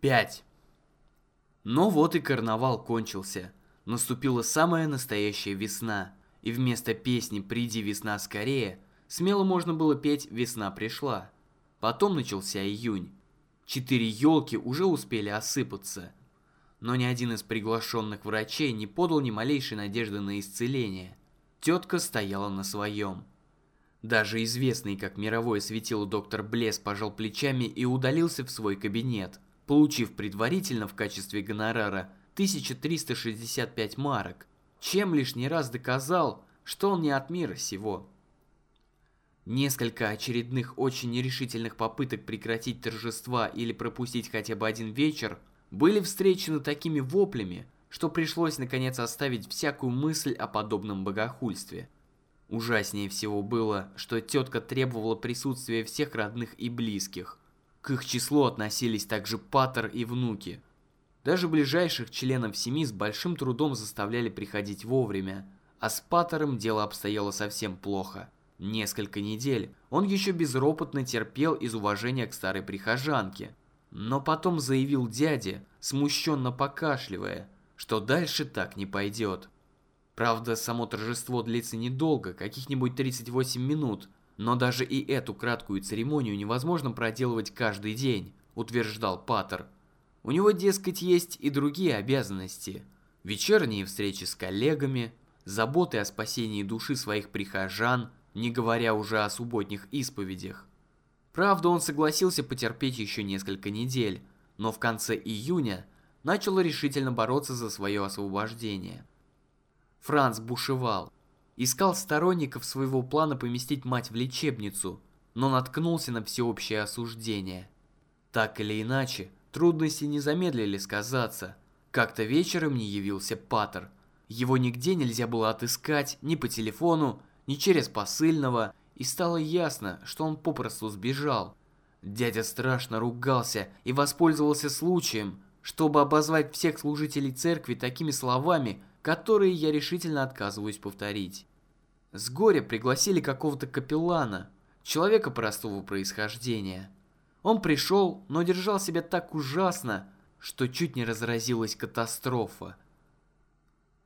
5. Но вот и карнавал кончился. Наступила самая настоящая весна. И вместо песни «Приди, весна, скорее» смело можно было петь «Весна пришла». Потом начался июнь. Четыре елки уже успели осыпаться. Но ни один из приглашенных врачей не подал ни малейшей надежды на исцеление. Тетка стояла на своем. Даже известный как мировое светило доктор Блес пожал плечами и удалился в свой кабинет – получив предварительно в качестве гонорара 1365 марок, чем лишний раз доказал, что он не от мира сего. Несколько очередных очень нерешительных попыток прекратить торжества или пропустить хотя бы один вечер были встречены такими воплями, что пришлось наконец оставить всякую мысль о подобном богохульстве. Ужаснее всего было, что тетка требовала присутствия всех родных и близких, к их числу относились также Паттер и внуки. Даже ближайших членов семьи с большим трудом заставляли приходить вовремя, а с Паттером дело обстояло совсем плохо. Несколько недель он еще безропотно терпел из уважения к старой прихожанке, но потом заявил дяде, смущенно покашливая, что дальше так не пойдет. Правда, само торжество длится недолго, каких-нибудь 38 минут, но даже и эту краткую церемонию невозможно проделывать каждый день, утверждал Паттер. У него, дескать, есть и другие обязанности. Вечерние встречи с коллегами, заботы о спасении души своих прихожан, не говоря уже о субботних исповедях. Правда, он согласился потерпеть еще несколько недель, но в конце июня начал решительно бороться за свое освобождение. Франц бушевал. Искал сторонников своего плана поместить мать в лечебницу, но наткнулся на всеобщее осуждение. Так или иначе, трудности не замедлили сказаться. Как-то вечером не явился Паттер. Его нигде нельзя было отыскать, ни по телефону, ни через посыльного, и стало ясно, что он попросту сбежал. Дядя страшно ругался и воспользовался случаем, чтобы обозвать всех служителей церкви такими словами, которые я решительно отказываюсь повторить. С горя пригласили какого-то капеллана, человека простого происхождения. Он пришел, но держал себя так ужасно, что чуть не разразилась катастрофа.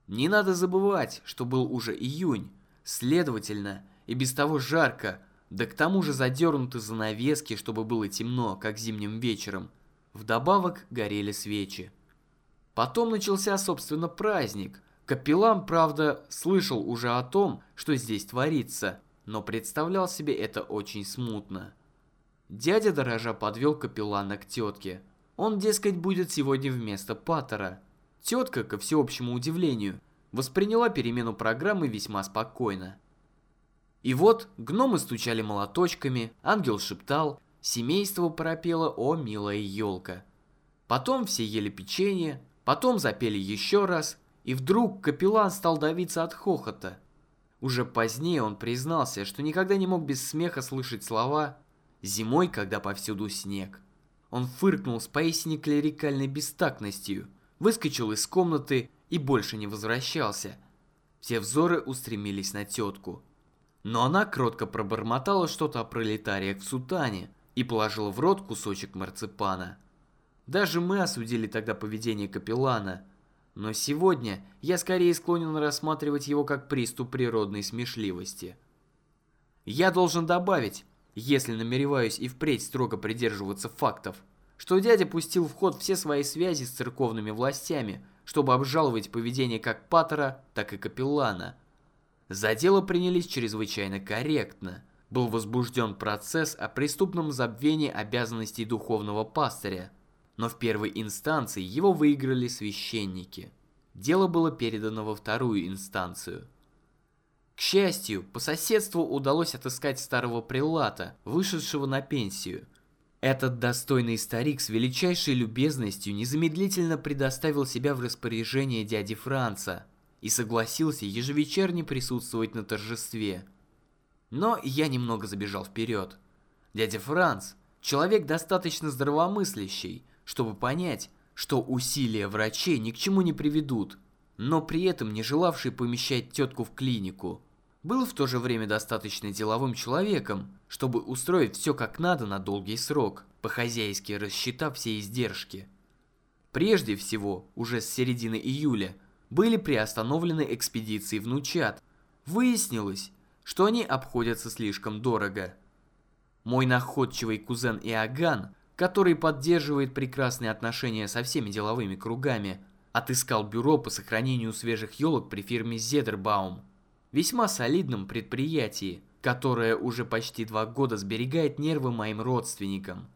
Не надо забывать, что был уже июнь, следовательно, и без того жарко, да к тому же задернуты занавески, чтобы было темно, как зимним вечером. Вдобавок горели свечи. Потом начался, собственно, праздник, Капеллан, правда, слышал уже о том, что здесь творится, но представлял себе это очень смутно. Дядя дорожа подвел капеллана к тетке. Он, дескать, будет сегодня вместо Паттера. Тетка, ко всеобщему удивлению, восприняла перемену программы весьма спокойно. И вот гномы стучали молоточками, ангел шептал, семейство пропело «О, милая елка». Потом все ели печенье, потом запели еще раз – и вдруг капеллан стал давиться от хохота. Уже позднее он признался, что никогда не мог без смеха слышать слова «зимой, когда повсюду снег». Он фыркнул с поистине клерикальной бестактностью, выскочил из комнаты и больше не возвращался. Все взоры устремились на тетку. Но она кротко пробормотала что-то о пролетариях в сутане и положила в рот кусочек марципана. Даже мы осудили тогда поведение капеллана – но сегодня я скорее склонен рассматривать его как приступ природной смешливости. Я должен добавить, если намереваюсь и впредь строго придерживаться фактов, что дядя пустил в ход все свои связи с церковными властями, чтобы обжаловать поведение как Паттера, так и Капеллана. За дело принялись чрезвычайно корректно. Был возбужден процесс о преступном забвении обязанностей духовного пастыря – но в первой инстанции его выиграли священники. Дело было передано во вторую инстанцию. К счастью, по соседству удалось отыскать старого прилата, вышедшего на пенсию. Этот достойный старик с величайшей любезностью незамедлительно предоставил себя в распоряжение дяди Франца и согласился ежевечерне присутствовать на торжестве. Но я немного забежал вперед. Дядя Франц, человек достаточно здравомыслящий, чтобы понять, что усилия врачей ни к чему не приведут, но при этом не желавший помещать тетку в клинику. Был в то же время достаточно деловым человеком, чтобы устроить все как надо на долгий срок, по-хозяйски рассчитав все издержки. Прежде всего, уже с середины июля, были приостановлены экспедиции в Нучат. Выяснилось, что они обходятся слишком дорого. Мой находчивый кузен Иоганн, который поддерживает прекрасные отношения со всеми деловыми кругами, отыскал бюро по сохранению свежих елок при фирме Зедербаум, весьма солидном предприятии, которое уже почти два года сберегает нервы моим родственникам.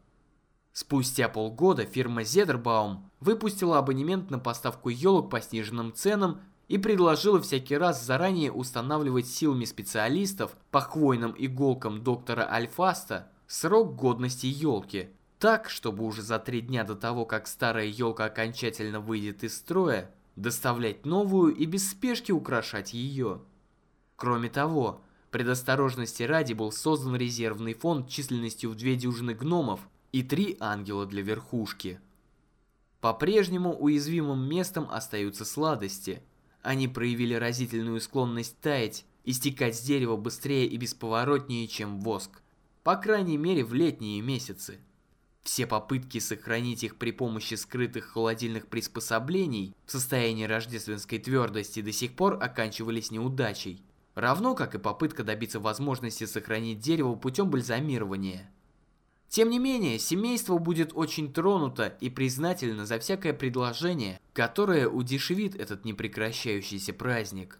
Спустя полгода фирма Зедербаум выпустила абонемент на поставку елок по сниженным ценам и предложила всякий раз заранее устанавливать силами специалистов по хвойным иголкам доктора Альфаста срок годности елки, так, чтобы уже за три дня до того, как старая елка окончательно выйдет из строя, доставлять новую и без спешки украшать ее. Кроме того, предосторожности ради был создан резервный фонд численностью в две дюжины гномов и три ангела для верхушки. По-прежнему уязвимым местом остаются сладости. Они проявили разительную склонность таять и стекать с дерева быстрее и бесповоротнее, чем воск. По крайней мере в летние месяцы. Все попытки сохранить их при помощи скрытых холодильных приспособлений в состоянии рождественской твердости до сих пор оканчивались неудачей. Равно как и попытка добиться возможности сохранить дерево путем бальзамирования. Тем не менее, семейство будет очень тронуто и признательно за всякое предложение, которое удешевит этот непрекращающийся праздник.